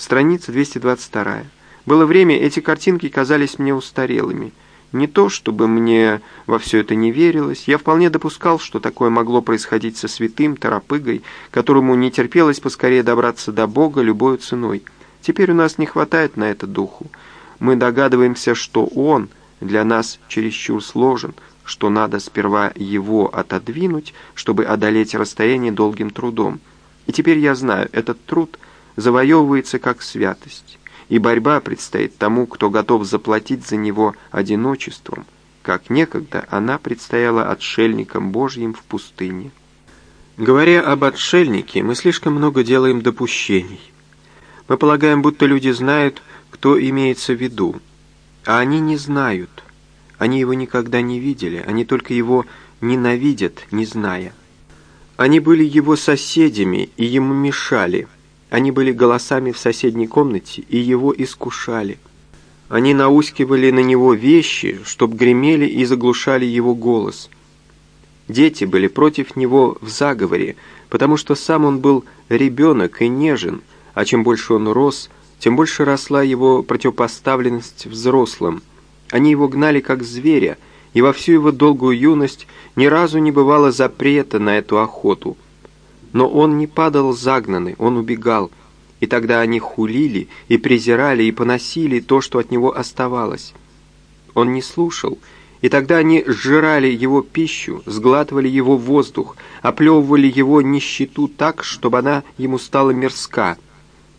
Страница 222. Было время, эти картинки казались мне устарелыми. Не то, чтобы мне во все это не верилось, я вполне допускал, что такое могло происходить со святым Торопыгой, которому не терпелось поскорее добраться до Бога любой ценой. Теперь у нас не хватает на это духу. Мы догадываемся, что Он для нас чересчур сложен, что надо сперва его отодвинуть, чтобы одолеть расстояние долгим трудом. И теперь я знаю, этот труд завоевывается как святость и борьба предстоит тому, кто готов заплатить за него одиночеством, как некогда она предстояла отшельникам Божьим в пустыне. Говоря об отшельнике, мы слишком много делаем допущений. Мы полагаем, будто люди знают, кто имеется в виду, а они не знают. Они его никогда не видели, они только его ненавидят, не зная. Они были его соседями и ему мешали – они были голосами в соседней комнате и его искушали. Они наускивали на него вещи, чтоб гремели и заглушали его голос. Дети были против него в заговоре, потому что сам он был ребенок и нежен, а чем больше он рос, тем больше росла его противопоставленность взрослым. Они его гнали как зверя, и во всю его долгую юность ни разу не бывало запрета на эту охоту – но он не падал загнанный, он убегал. И тогда они хулили и презирали и поносили то, что от него оставалось. Он не слушал, и тогда они сжирали его пищу, сглатывали его воздух, оплевывали его нищету так, чтобы она ему стала мерзка.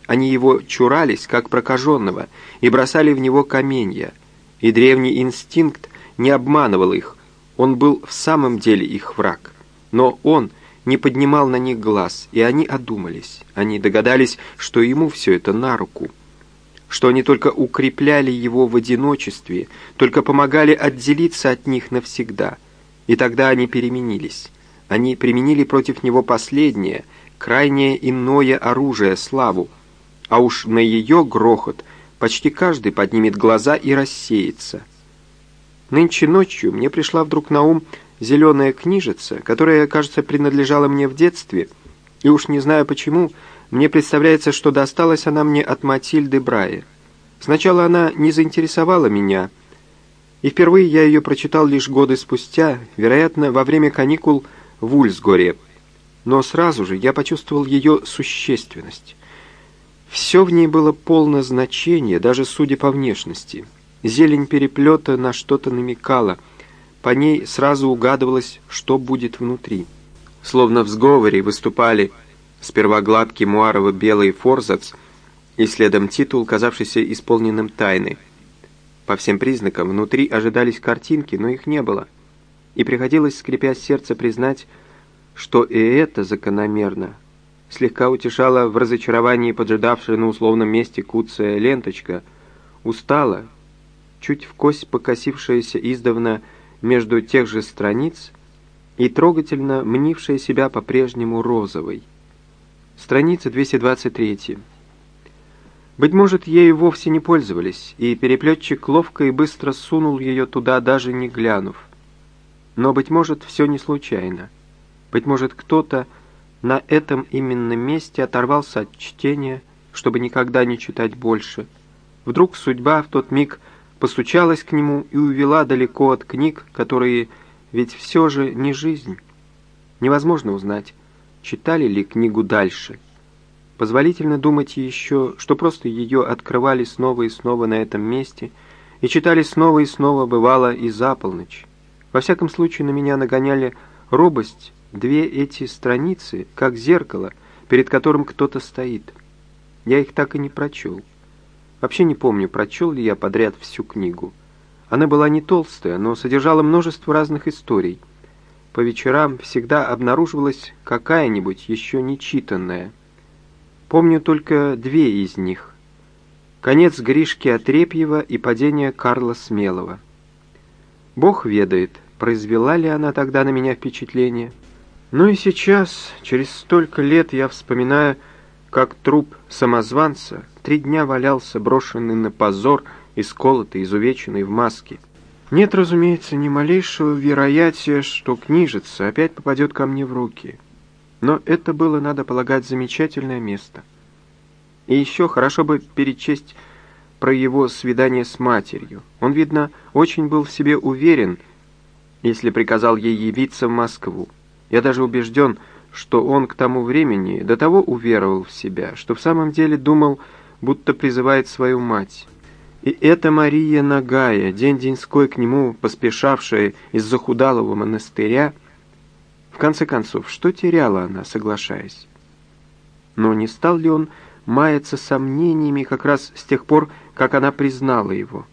Они его чурались, как прокаженного, и бросали в него каменья. И древний инстинкт не обманывал их, он был в самом деле их враг. Но он — не поднимал на них глаз, и они одумались. Они догадались, что ему все это на руку, что они только укрепляли его в одиночестве, только помогали отделиться от них навсегда. И тогда они переменились. Они применили против него последнее, крайнее иное оружие — славу. А уж на ее грохот почти каждый поднимет глаза и рассеется. Нынче ночью мне пришла вдруг на ум зеленая книжица, которая, кажется, принадлежала мне в детстве, и уж не знаю почему, мне представляется, что досталась она мне от Матильды Брайя. Сначала она не заинтересовала меня, и впервые я ее прочитал лишь годы спустя, вероятно, во время каникул в Ульсгоре. Но сразу же я почувствовал ее существенность. Все в ней было полно значения, даже судя по внешности. Зелень переплета на что-то намекала — по ней сразу угадывалось, что будет внутри. Словно в сговоре выступали сперва гладкий муарово-белый форзац и следом титул, казавшийся исполненным тайны. По всем признакам внутри ожидались картинки, но их не было. И приходилось, скрипя сердце, признать, что и это закономерно. Слегка утешала в разочаровании поджидавшая на условном месте куцая ленточка. Устала, чуть в кость покосившаяся издавна между тех же страниц и трогательно мнившая себя по-прежнему розовой. Страница 223. Быть может, ею вовсе не пользовались, и переплетчик ловко и быстро сунул ее туда, даже не глянув. Но, быть может, все не случайно. Быть может, кто-то на этом именно месте оторвался от чтения, чтобы никогда не читать больше. Вдруг судьба в тот миг – постучалась к нему и увела далеко от книг, которые ведь все же не жизнь. Невозможно узнать, читали ли книгу дальше. Позволительно думать еще, что просто ее открывали снова и снова на этом месте и читали снова и снова, бывало, и за полночь. Во всяком случае, на меня нагоняли робость две эти страницы, как зеркало, перед которым кто-то стоит. Я их так и не прочел. Вообще не помню, прочел ли я подряд всю книгу. Она была не толстая, но содержала множество разных историй. По вечерам всегда обнаруживалась какая-нибудь еще нечитанная. Помню только две из них. Конец Гришки Отрепьева и падение Карла Смелого. Бог ведает, произвела ли она тогда на меня впечатление. Ну и сейчас, через столько лет, я вспоминаю, как труп самозванца три дня валялся, брошенный на позор, исколотый, изувеченный в маске. Нет, разумеется, ни малейшего вероятия, что книжица опять попадет ко мне в руки. Но это было, надо полагать, замечательное место. И еще хорошо бы перечесть про его свидание с матерью. Он, видно, очень был в себе уверен, если приказал ей явиться в Москву. Я даже убежден, что он к тому времени до того уверовал в себя, что в самом деле думал, будто призывает свою мать. И эта Мария Нагая, день-деньской к нему поспешавшая из захудалого монастыря, в конце концов, что теряла она, соглашаясь? Но не стал ли он маяться сомнениями как раз с тех пор, как она признала его?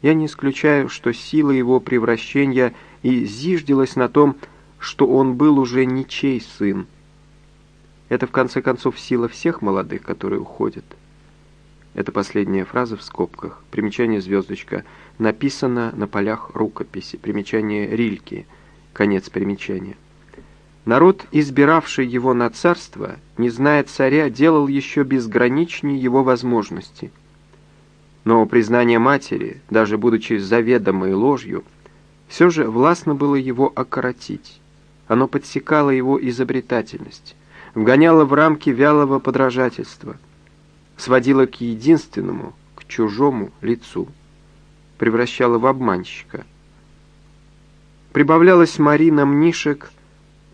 Я не исключаю, что сила его превращения и зиждилась на том, что он был уже ничей сын. Это, в конце концов, сила всех молодых, которые уходят. Это последняя фраза в скобках. Примечание звездочка. Написано на полях рукописи. Примечание Рильки. Конец примечания. Народ, избиравший его на царство, не зная царя, делал еще безграничнее его возможности. Но признание матери, даже будучи заведомой ложью, все же властно было его окоротить. Оно подсекало его изобретательность, вгоняло в рамки вялого подражательства, сводило к единственному, к чужому лицу, превращало в обманщика. Прибавлялась Марина Мнишек,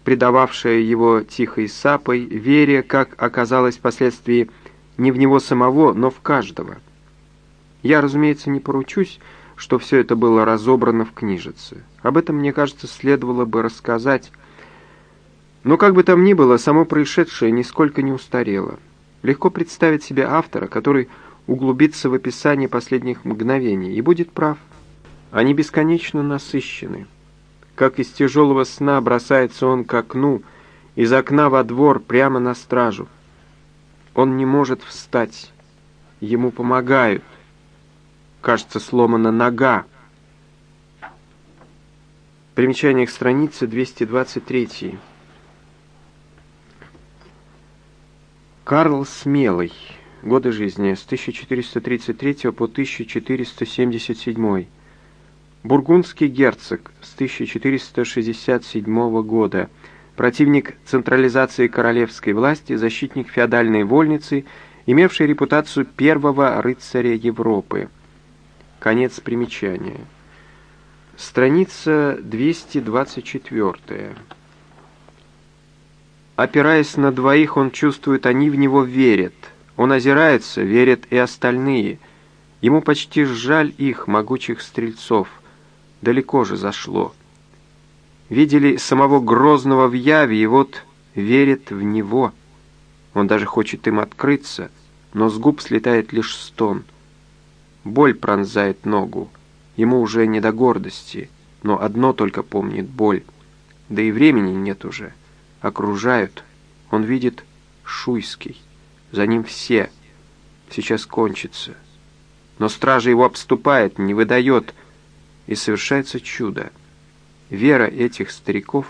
предававшая его тихой сапой, вере, как оказалось впоследствии, не в него самого, но в каждого. Я, разумеется, не поручусь, что все это было разобрано в книжице. Об этом, мне кажется, следовало бы рассказать. Но как бы там ни было, само происшедшее нисколько не устарело. Легко представить себе автора, который углубится в описание последних мгновений и будет прав. Они бесконечно насыщены. Как из тяжелого сна бросается он к окну, из окна во двор прямо на стражу. Он не может встать. Ему помогают. Кажется, сломана нога. Примечание к странице 223. Карл Смелый. Годы жизни с 1433 по 1477 бургундский герцог с 1467 года, противник централизации королевской власти, защитник феодальной вольницы, имевший репутацию первого рыцаря Европы. Конец примечания. Страница 224. Опираясь на двоих, он чувствует, они в него верят. Он озирается, верят и остальные. Ему почти жаль их, могучих стрельцов – далеко же зашло. Видели самого Грозного в яве, и вот верят в него. Он даже хочет им открыться, но с губ слетает лишь стон. Боль пронзает ногу. Ему уже не до гордости, но одно только помнит — боль. Да и времени нет уже. Окружают. Он видит Шуйский. За ним все. Сейчас кончится. Но стража его обступает, не выдает — и совершается чудо. Вера этих стариков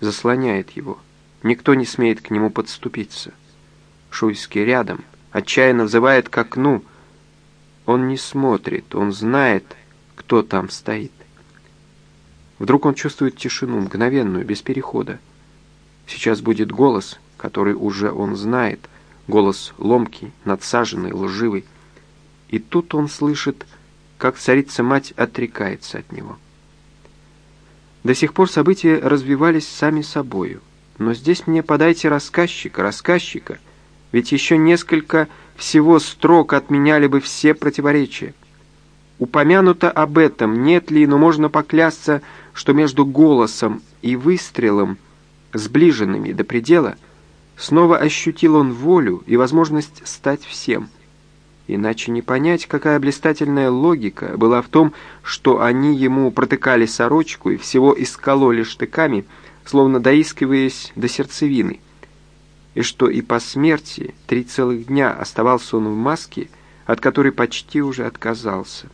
заслоняет его. Никто не смеет к нему подступиться. Шуйский рядом, отчаянно взывает к окну. Он не смотрит, он знает, кто там стоит. Вдруг он чувствует тишину, мгновенную, без перехода. Сейчас будет голос, который уже он знает, голос ломкий, надсаженный, лживый. И тут он слышит как царица-мать отрекается от него. До сих пор события развивались сами собою. Но здесь мне подайте рассказчика, рассказчика, ведь еще несколько всего строк отменяли бы все противоречия. Упомянуто об этом, нет ли, но можно поклясться, что между голосом и выстрелом, сближенными до предела, снова ощутил он волю и возможность стать всем – Иначе не понять, какая блистательная логика была в том, что они ему протыкали сорочку и всего искололи штыками, словно доискиваясь до сердцевины. И что и по смерти три целых дня оставался он в маске, от которой почти уже отказался.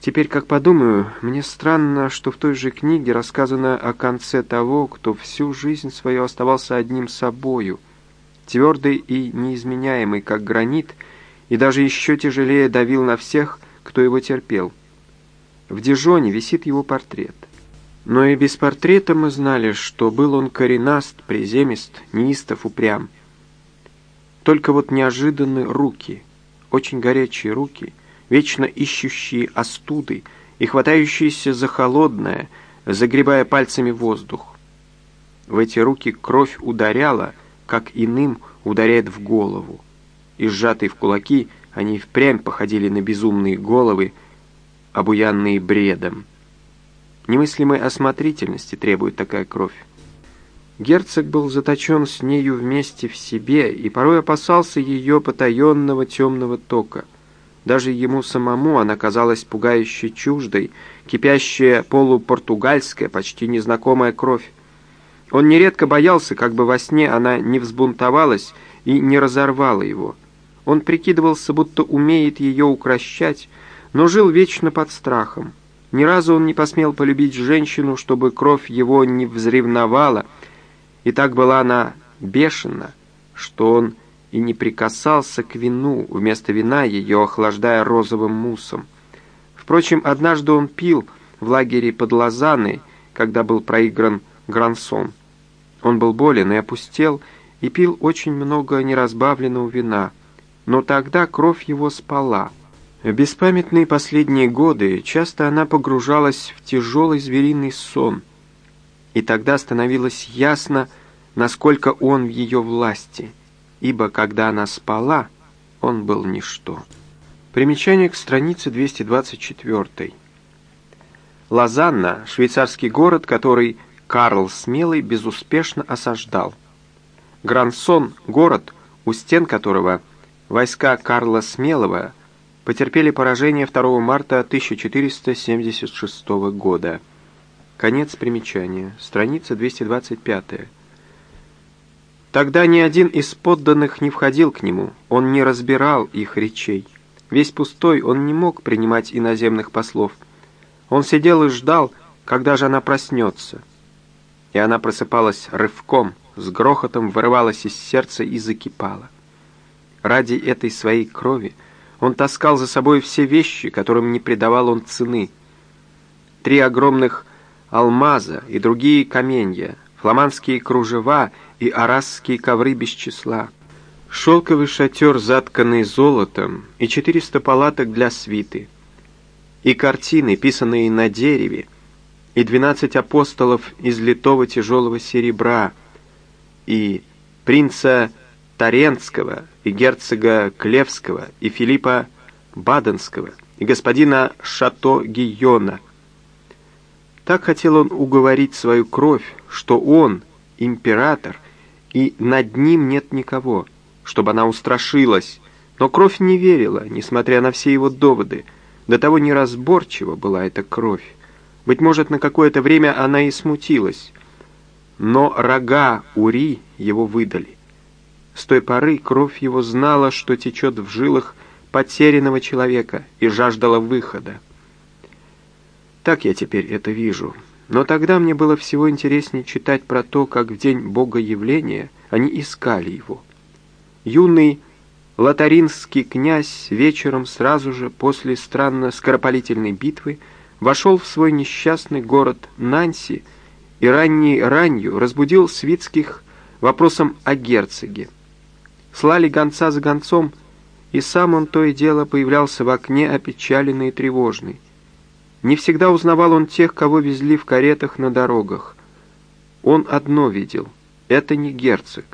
Теперь, как подумаю, мне странно, что в той же книге рассказано о конце того, кто всю жизнь свою оставался одним собою — твердый и неизменяемый, как гранит, и даже еще тяжелее давил на всех, кто его терпел. В Дижоне висит его портрет. Но и без портрета мы знали, что был он коренаст, приземист, неистов, упрям. Только вот неожиданны руки, очень горячие руки, вечно ищущие остуды и хватающиеся за холодное, загребая пальцами воздух. В эти руки кровь ударяла, как иным ударяет в голову, и сжатые в кулаки они впрямь походили на безумные головы, обуянные бредом. Немыслимой осмотрительности требует такая кровь. Герцог был заточен с нею вместе в себе и порой опасался ее потаенного темного тока. Даже ему самому она казалась пугающе чуждой, кипящая полупортугальская, почти незнакомая кровь. Он нередко боялся, как бы во сне она не взбунтовалась и не разорвала его. Он прикидывался, будто умеет ее укращать, но жил вечно под страхом. Ни разу он не посмел полюбить женщину, чтобы кровь его не взревновала — и так была она бешена, что он и не прикасался к вину, вместо вина ее охлаждая розовым муссом. Впрочем, однажды он пил в лагере под Лозанной, когда был проигран Грансон. Он был болен и опустел, и пил очень много неразбавленного вина, но тогда кровь его спала. В беспамятные последние годы часто она погружалась в тяжелый звериный сон — и тогда становилось ясно, насколько он в ее власти, ибо когда она спала, он был ничто. Примечание к странице 224. Лозанна – швейцарский город, который Карл Смелый безуспешно осаждал. Грансон – город, у стен которого войска Карла Смелого потерпели поражение 2 марта 1476 года. Конец примечания. Страница 225. Тогда ни один из подданных не входил к нему, он не разбирал их речей. Весь пустой, он не мог принимать иноземных послов. Он сидел и ждал, когда же она проснется. И она просыпалась рывком, с грохотом вырывалась из сердца и закипала. Ради этой своей крови он таскал за собой все вещи, которым не придавал он цены. Три огромных алмаза и другие каменья, фламандские кружева и арасские ковры без числа, шелковый шатер, затканный золотом, и четыреста палаток для свиты, и картины, писанные на дереве, и двенадцать апостолов из литого тяжелого серебра, и принца Таренского, и герцога Клевского, и Филиппа Баденского, и господина Шато Гийона — так хотел он уговорить свою кровь, что он император, и над ним нет никого, чтобы она устрашилась. Но кровь не верила, несмотря на все его доводы. До того неразборчива была эта кровь. Быть может, на какое-то время она и смутилась. Но рога Ури его выдали. С той поры кровь его знала, что течет в жилах потерянного человека и жаждала выхода. Так я теперь это вижу. Но тогда мне было всего интереснее читать про то, как в день Богоявления они искали его. Юный лотаринский князь вечером сразу же после странно скоропалительной битвы вошел в свой несчастный город Нанси и ранней ранью разбудил свитских вопросом о герцоге. Слали гонца за гонцом, и сам он то и дело появлялся в окне опечаленный и тревожный. Не всегда узнавал он тех, кого везли в каретах на дорогах. Он одно видел — это не герцог.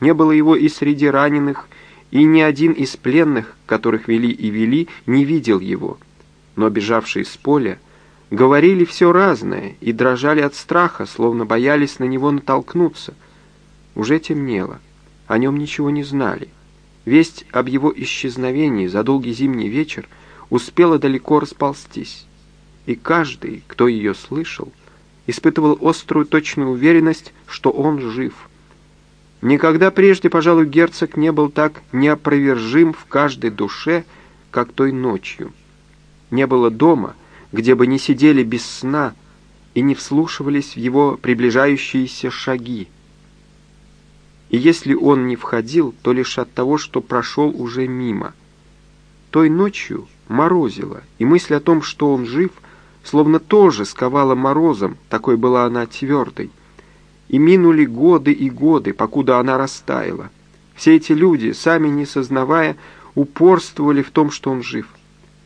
Не было его и среди раненых, и ни один из пленных, которых вели и вели, не видел его. Но бежавшие с поля говорили все разное и дрожали от страха, словно боялись на него натолкнуться. Уже темнело, о нем ничего не знали. Весть об его исчезновении за долгий зимний вечер успела далеко расползтись и каждый, кто ее слышал, испытывал острую точную уверенность, что он жив. Никогда прежде, пожалуй, герцог не был так неопровержим в каждой душе, как той ночью. Не было дома, где бы не сидели без сна и не вслушивались в его приближающиеся шаги. И если он не входил, то лишь от того, что прошел уже мимо. Той ночью морозило, и мысль о том, что он жив – словно тоже сковала морозом, такой была она твердой. И минули годы и годы, покуда она растаяла. Все эти люди, сами не сознавая, упорствовали в том, что он жив.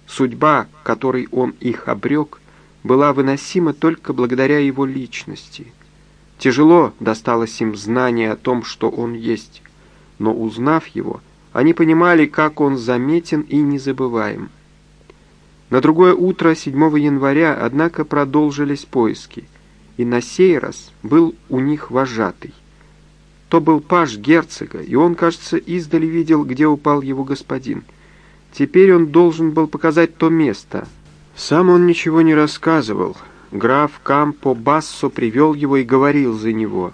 Судьба, которой он их обрек, была выносима только благодаря его личности. Тяжело досталось им знание о том, что он есть, но узнав его, они понимали, как он заметен и незабываем. На другое утро, 7 января, однако продолжились поиски, и на сей раз был у них вожатый. То был паж герцога, и он, кажется, издали видел, где упал его господин. Теперь он должен был показать то место. Сам он ничего не рассказывал. Граф Кампо Бассо привел его и говорил за него.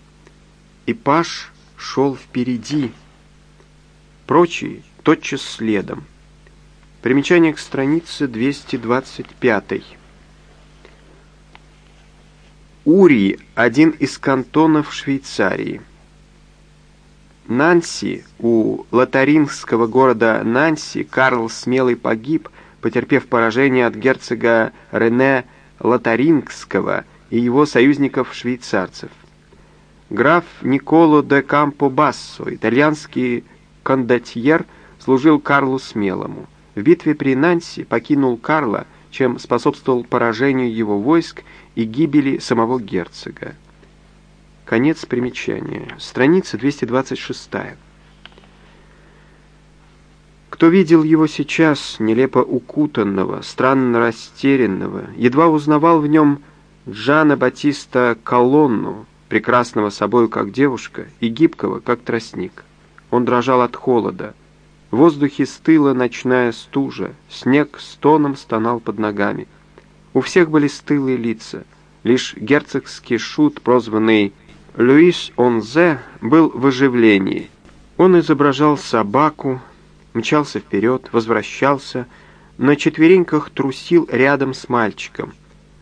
И паж шел впереди. Прочие тотчас следом. Примечание к странице 225. Урий – один из кантонов Швейцарии. Нанси, у лотарингского города Нанси, Карл Смелый погиб, потерпев поражение от герцога Рене Лотарингского и его союзников-швейцарцев. Граф Николо де Кампо Бассо, итальянский кондотьер, служил Карлу Смелому. В битве при Нанси покинул Карла, чем способствовал поражению его войск и гибели самого герцога. Конец примечания. Страница 226. Кто видел его сейчас, нелепо укутанного, странно растерянного, едва узнавал в нем Джана Батиста Колонну, прекрасного собою как девушка и гибкого как тростник. Он дрожал от холода. В воздухе стыла ночная стужа, снег с тоном стонал под ногами. У всех были стылые лица. Лишь герцогский шут, прозванный Луис Онзе был в оживлении. Он изображал собаку, мчался вперед, возвращался, на четвереньках трусил рядом с мальчиком,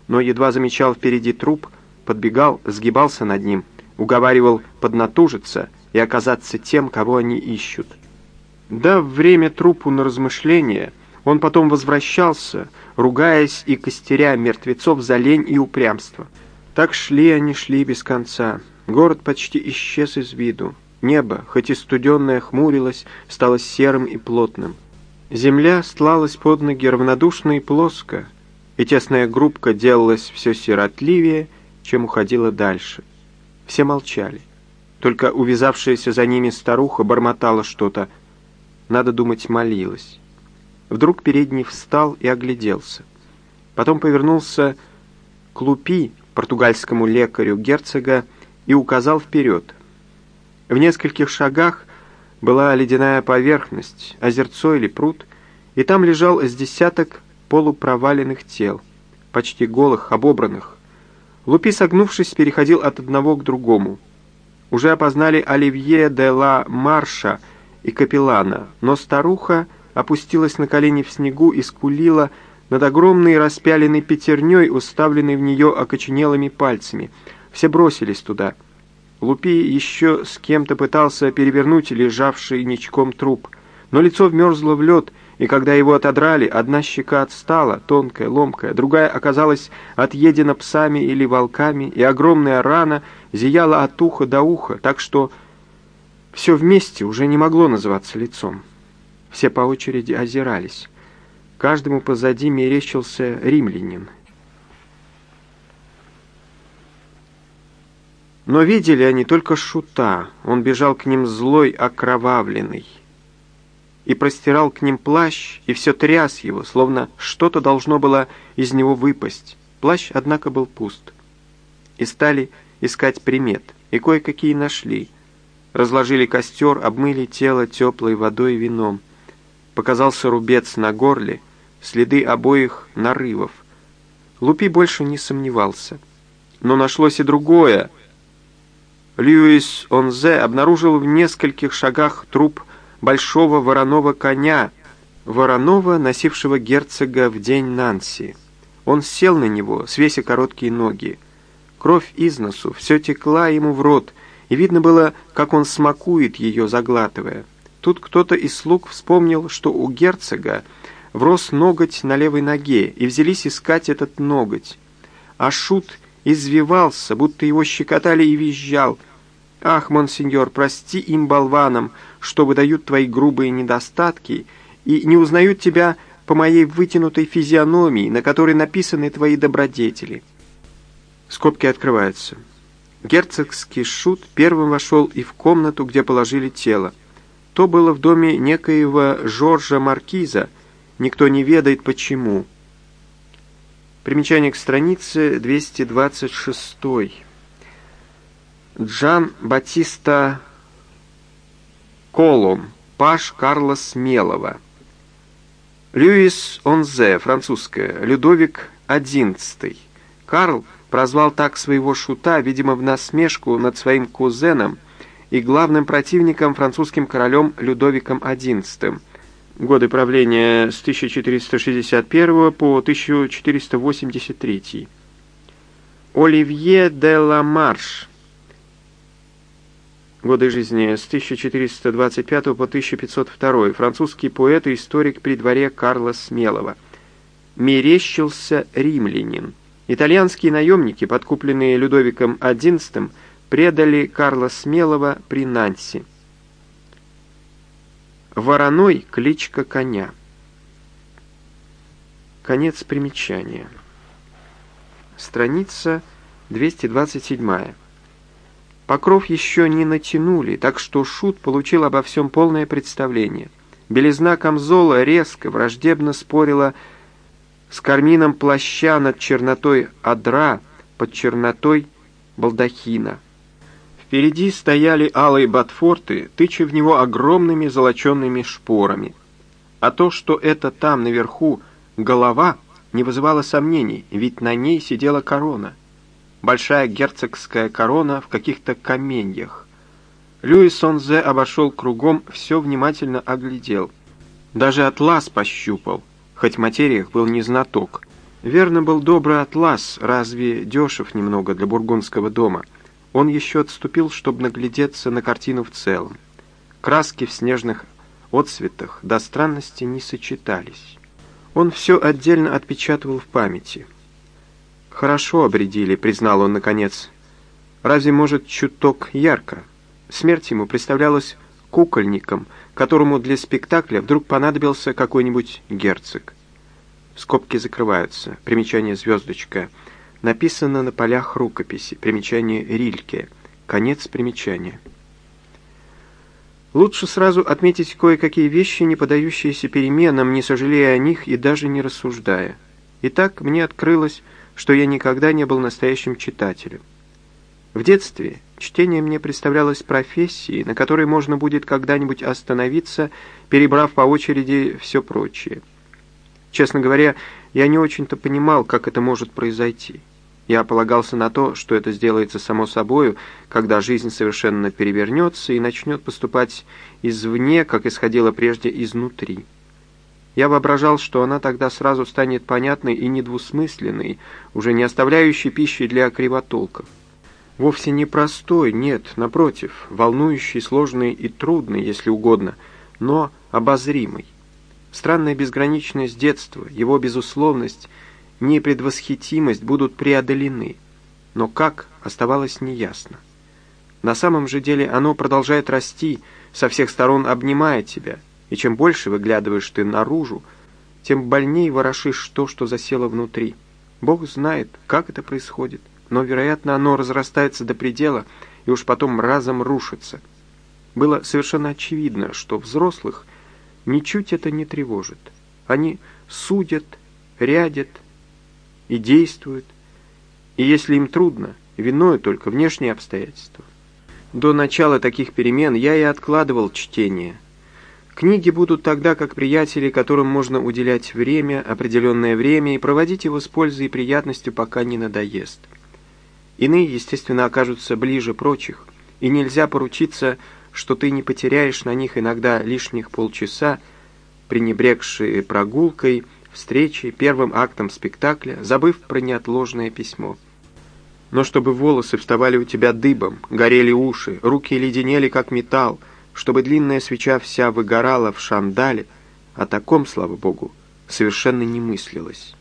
но едва замечал впереди труп, подбегал, сгибался над ним, уговаривал поднатужиться и оказаться тем, кого они ищут. Дав время трупу на размышление, он потом возвращался, ругаясь и костеря мертвецов за лень и упрямство. Так шли они, шли без конца. Город почти исчез из виду. Небо, хоть и студенное, хмурилось, стало серым и плотным. Земля стлалась под ноги равнодушно и плоско, и тесная группка делалась все сиротливее, чем уходила дальше. Все молчали. Только увязавшаяся за ними старуха бормотала что-то. Надо думать, молилась. Вдруг передний встал и огляделся. Потом повернулся к Лупи, португальскому лекарю герцога, и указал вперед. В нескольких шагах была ледяная поверхность, озерцо или пруд, и там лежал с десяток полупроваленных тел, почти голых, обобранных. Лупи, согнувшись, переходил от одного к другому. Уже опознали Оливье де ла Марша и Капеллана, но старуха опустилась на колени в снегу и скулила над огромной распяленной пятерней, уставленной в нее окоченелыми пальцами — все бросились туда. Лупи еще с кем-то пытался перевернуть лежавший ничком труп, но лицо вмерзло в лед, и когда его отодрали, одна щека отстала, тонкая, ломкая, другая оказалась отъедена псами или волками, и огромная рана зияла от уха до уха, так что все вместе уже не могло называться лицом. Все по очереди озирались. Каждому позади мерещился римлянин — Но видели они только шута, он бежал к ним злой, окровавленный. И простирал к ним плащ, и все тряс его, словно что-то должно было из него выпасть. Плащ, однако, был пуст. И стали искать примет, и кое-какие нашли. Разложили костер, обмыли тело теплой водой и вином. Показался рубец на горле, следы обоих нарывов. Лупи больше не сомневался. Но нашлось и другое — Льюис Онзе обнаружил в нескольких шагах труп большого вороного коня, вороного, носившего герцога в день Нанси. Он сел на него, свеся короткие ноги. Кровь из носу, все текла ему в рот, и видно было, как он смакует ее, заглатывая. Тут кто-то из слуг вспомнил, что у герцога врос ноготь на левой ноге, и взялись искать этот ноготь. А шут извивался, будто его щекотали и визжал — Ах, монсеньор, прости им, болванам, что выдают твои грубые недостатки и не узнают тебя по моей вытянутой физиономии, на которой написаны твои добродетели. Скобки открываются. Герцогский шут первым вошел и в комнату, где положили тело. То было в доме некоего Жоржа Маркиза, никто не ведает почему. Примечание к странице 226. Джан Батиста Колом, паш Карла Смелого. Льюис Онзе, французская, Людовик XI. Карл прозвал так своего шута, видимо, в насмешку над своим кузеном и главным противником французским королем Людовиком XI. Годы правления с 1461 по 1483. Оливье де ла Марш, Годы жизни с 1425 по 1502. Французский поэт и историк при дворе Карла Смелого. Мерещился римлянин. Итальянские наемники, подкупленные Людовиком XI, предали Карла Смелого при Нанси. Вороной кличка коня. Конец примечания. Страница 227. Покров еще не натянули, так что Шут получил обо всем полное представление. Белизна камзола резко, враждебно спорила с кармином плаща над чернотой адра под чернотой балдахина. Впереди стояли алые ботфорты, тыча в него огромными золоченными шпорами. А то, что это там, наверху, голова, не вызывало сомнений, ведь на ней сидела корона большая герцогская корона в каких-то каменьях. Льюис Онзе обошел кругом, все внимательно оглядел. Даже атлас пощупал, хоть материях был не знаток. Верно был добрый атлас, разве дешев немного для бургундского дома. Он еще отступил, чтобы наглядеться на картину в целом. Краски в снежных отцветах до странности не сочетались. Он все отдельно отпечатывал в памяти — «Хорошо обредили», — признал он наконец. «Разве, может, чуток ярко?» Смерть ему представлялась кукольником, которому для спектакля вдруг понадобился какой-нибудь герцог. Скобки закрываются. Примечание «Звездочка». Написано на полях рукописи. Примечание «Рильке». Конец примечания. Лучше сразу отметить кое-какие вещи, не подающиеся переменам, не сожалея о них и даже не рассуждая. Итак, мне открылось, что я никогда не был настоящим читателем. В детстве чтение мне представлялось профессией, на которой можно будет когда-нибудь остановиться, перебрав по очереди все прочее. Честно говоря, я не очень-то понимал, как это может произойти. Я полагался на то, что это сделается само собою, когда жизнь совершенно перевернется и начнет поступать извне, как исходило прежде изнутри. Я воображал, что она тогда сразу станет понятной и недвусмысленной, уже не оставляющей пищи для кривотолков. Вовсе не простой, нет, напротив, волнующий, сложный и трудный, если угодно, но обозримый. Странная безграничность детства, его безусловность, непредвосхитимость будут преодолены. Но как, оставалось неясно. На самом же деле оно продолжает расти, со всех сторон обнимая тебя – и чем больше выглядываешь ты наружу, тем больнее ворошишь то, что засело внутри. Бог знает, как это происходит, но, вероятно, оно разрастается до предела и уж потом разом рушится. Было совершенно очевидно, что взрослых ничуть это не тревожит. Они судят, рядят и действуют, и если им трудно, виною только внешние обстоятельства. До начала таких перемен я и откладывал чтение – Книги будут тогда как приятели, которым можно уделять время, определенное время, и проводить его с пользой и приятностью, пока не надоест. Иные, естественно, окажутся ближе прочих, и нельзя поручиться, что ты не потеряешь на них иногда лишних полчаса, пренебрегшие прогулкой, встречей, первым актом спектакля, забыв про неотложное письмо. Но чтобы волосы вставали у тебя дыбом, горели уши, руки леденели, как металл, чтобы длинная свеча вся выгорала в шандале, о таком, слава богу, совершенно не мыслилось.